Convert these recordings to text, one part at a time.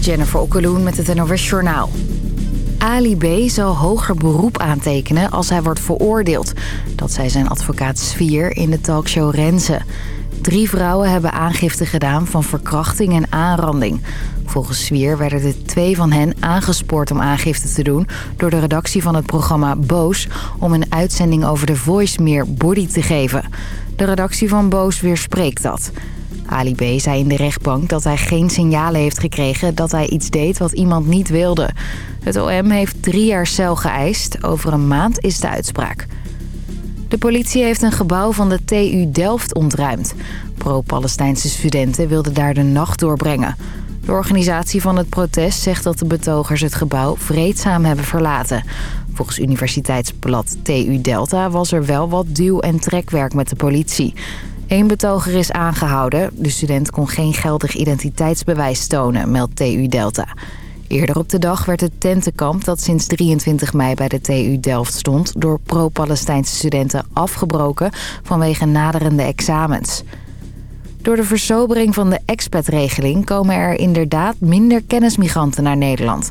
Jennifer Okkeloen met het NOS Journaal. Ali B. zal hoger beroep aantekenen als hij wordt veroordeeld. Dat zei zijn advocaat Svier in de talkshow Renze. Drie vrouwen hebben aangifte gedaan van verkrachting en aanranding. Volgens Svier werden de twee van hen aangespoord om aangifte te doen... door de redactie van het programma Boos... om een uitzending over de Voice meer body te geven. De redactie van Boos weerspreekt dat... Ali B. zei in de rechtbank dat hij geen signalen heeft gekregen dat hij iets deed wat iemand niet wilde. Het OM heeft drie jaar cel geëist. Over een maand is de uitspraak. De politie heeft een gebouw van de TU Delft ontruimd. Pro-Palestijnse studenten wilden daar de nacht doorbrengen. De organisatie van het protest zegt dat de betogers het gebouw vreedzaam hebben verlaten. Volgens universiteitsblad TU Delta was er wel wat duw- en trekwerk met de politie. Eén betoger is aangehouden. De student kon geen geldig identiteitsbewijs tonen, meldt TU Delta. Eerder op de dag werd het tentenkamp dat sinds 23 mei bij de TU Delft stond... door pro-Palestijnse studenten afgebroken vanwege naderende examens. Door de versobering van de expatregeling komen er inderdaad minder kennismigranten naar Nederland...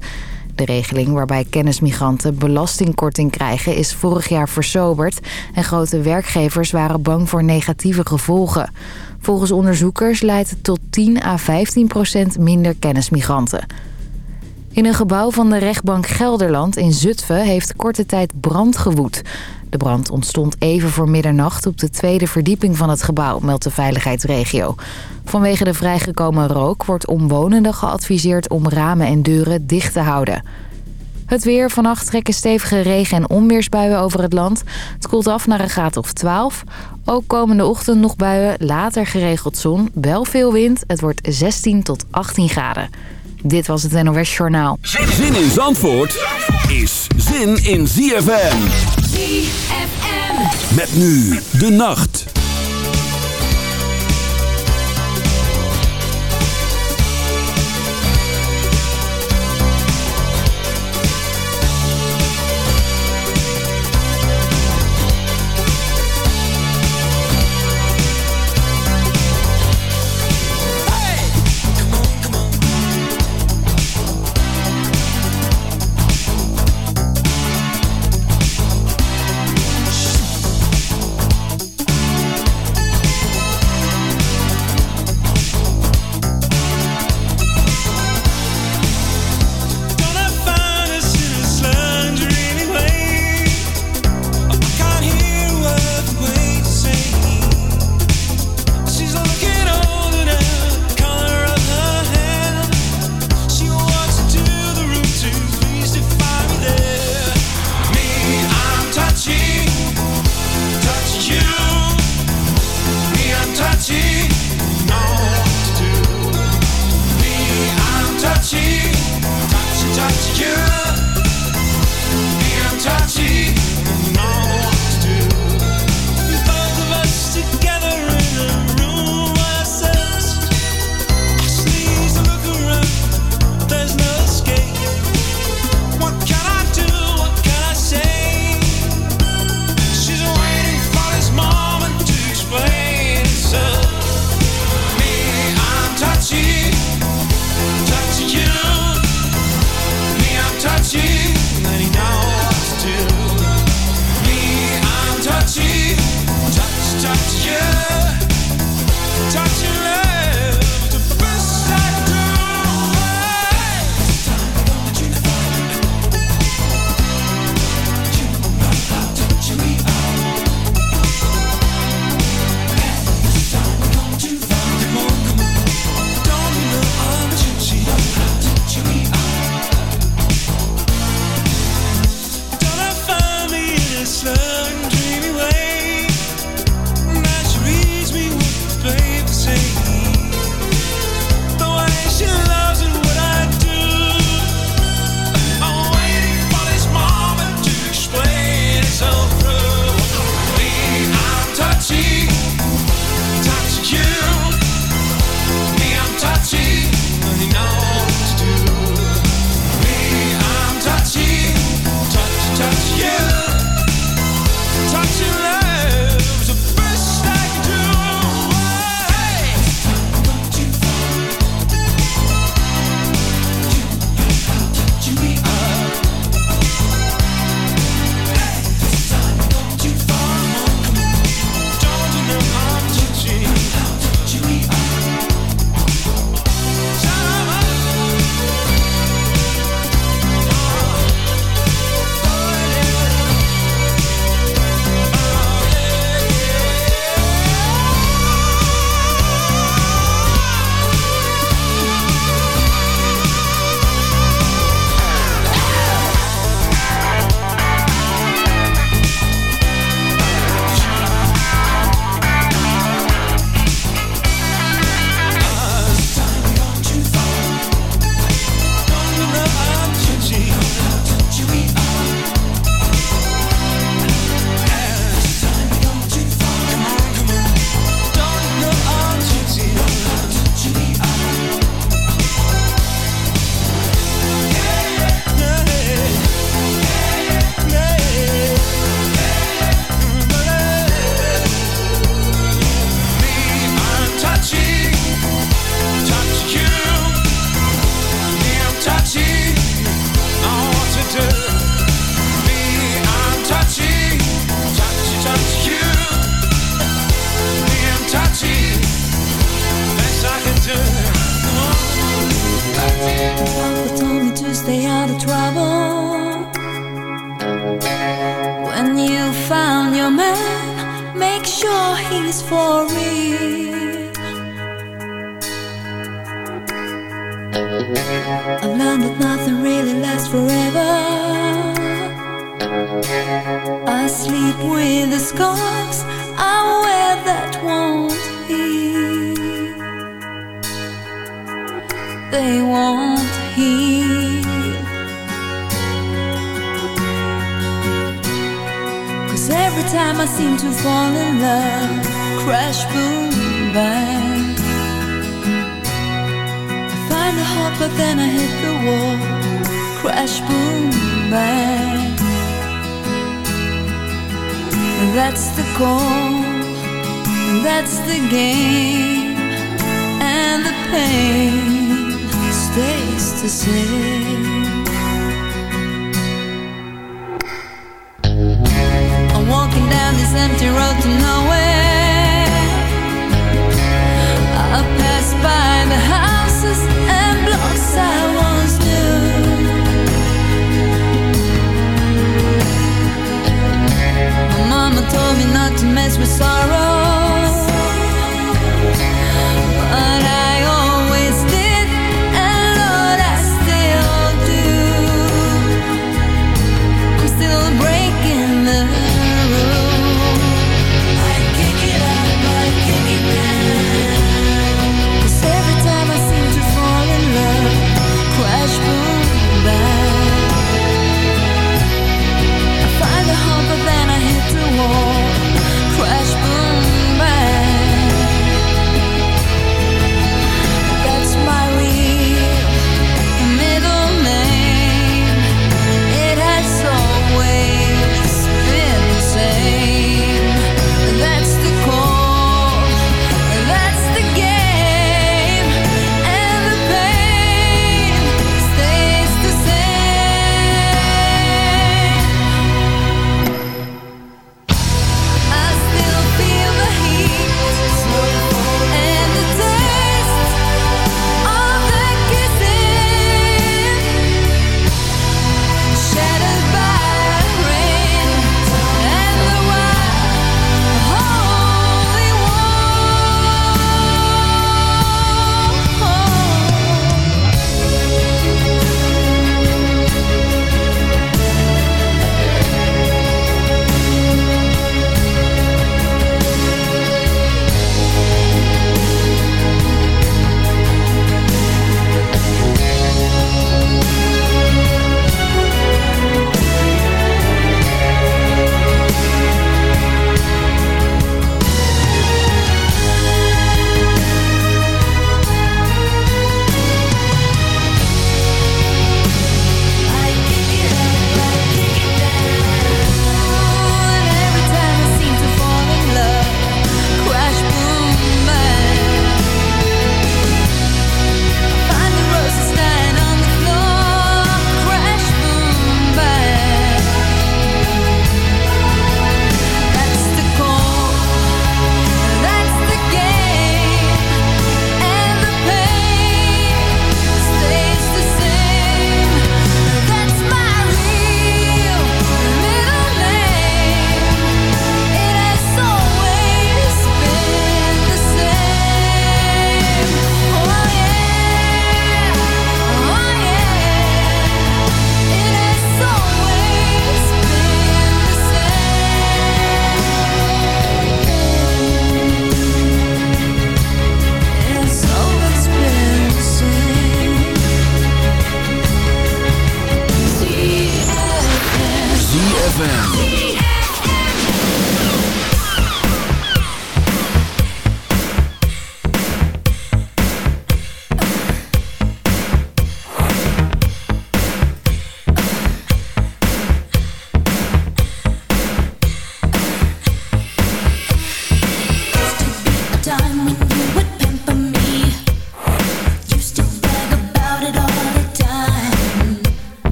De regeling waarbij kennismigranten belastingkorting krijgen is vorig jaar versoberd... en grote werkgevers waren bang voor negatieve gevolgen. Volgens onderzoekers leidt het tot 10 à 15 procent minder kennismigranten. In een gebouw van de rechtbank Gelderland in Zutphen heeft korte tijd brand gewoed. De brand ontstond even voor middernacht op de tweede verdieping van het gebouw, meldt de veiligheidsregio. Vanwege de vrijgekomen rook wordt omwonenden geadviseerd om ramen en deuren dicht te houden. Het weer. Vannacht trekken stevige regen- en onweersbuien over het land. Het koelt af naar een graad of 12. Ook komende ochtend nog buien, later geregeld zon. Wel veel wind. Het wordt 16 tot 18 graden. Dit was het NOS Journaal. Zin in Zandvoort is zin in ZFM. Met nu de nacht. sleep.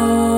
know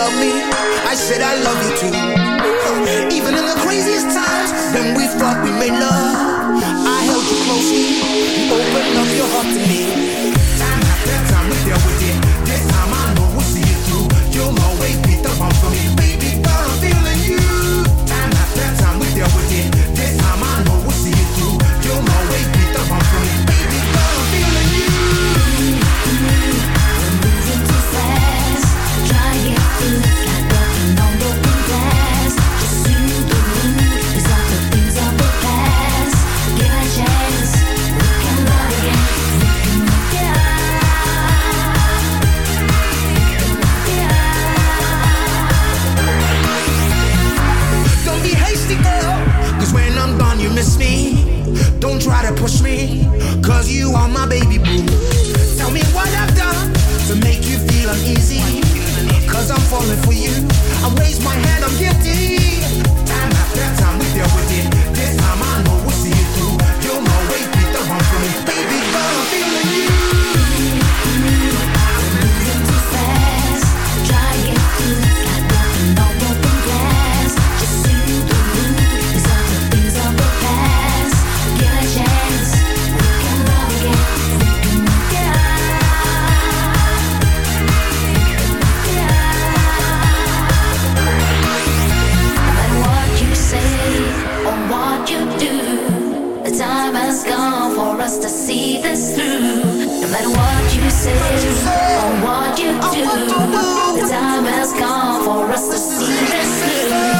love me? I said I love you too. Even in the craziest times when we thought we made love. is gone for us to see this through. No matter what you say or what you do, the time has come for us to see this through.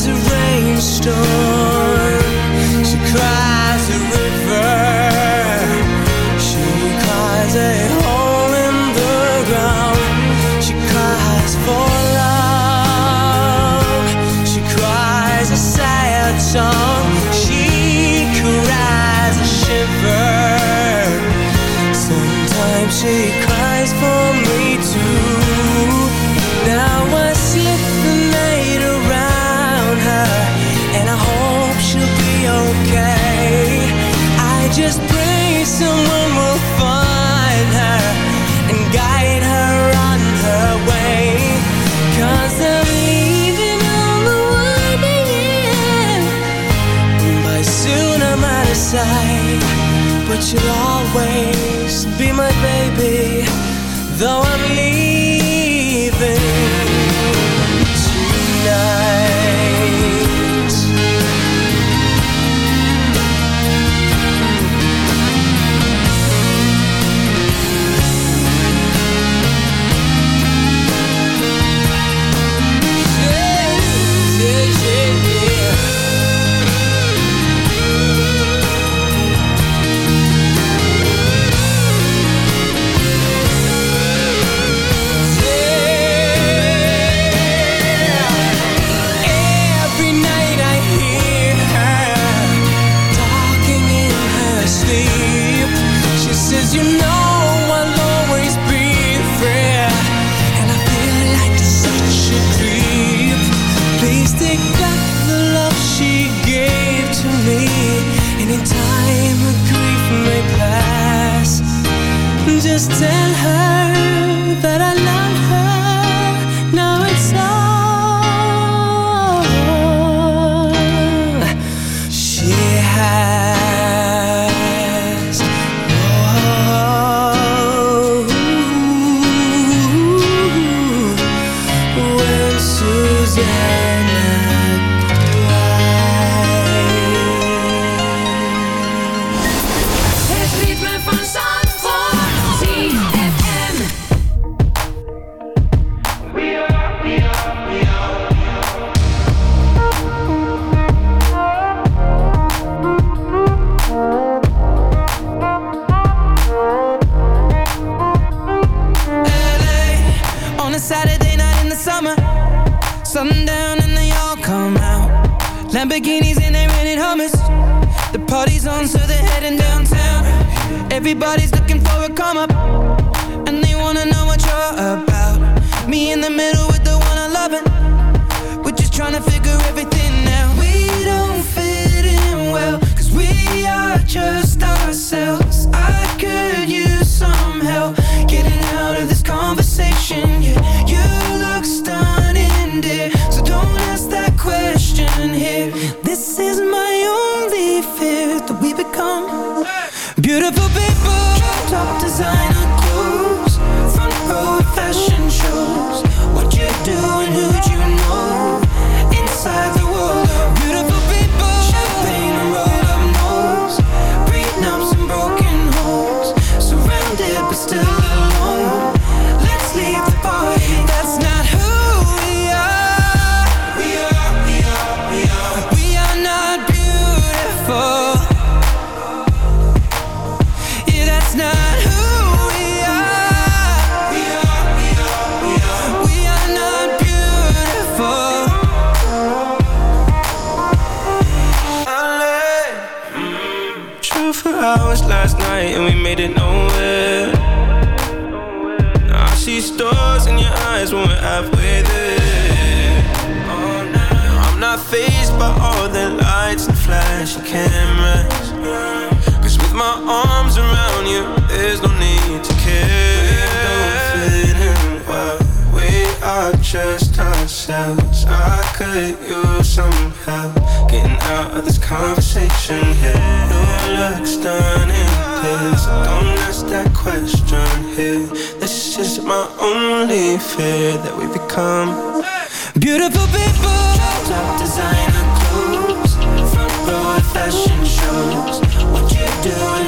It's a rainstorm. just tell her could use some help getting out of this conversation here. Yeah. Your looks done in this. Don't ask that question here. This is my only fear that we become beautiful people. Top designer clothes, front row fashion shows. What you doing?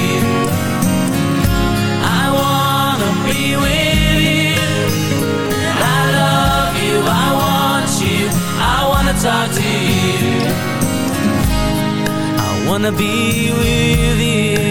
wanna be with you.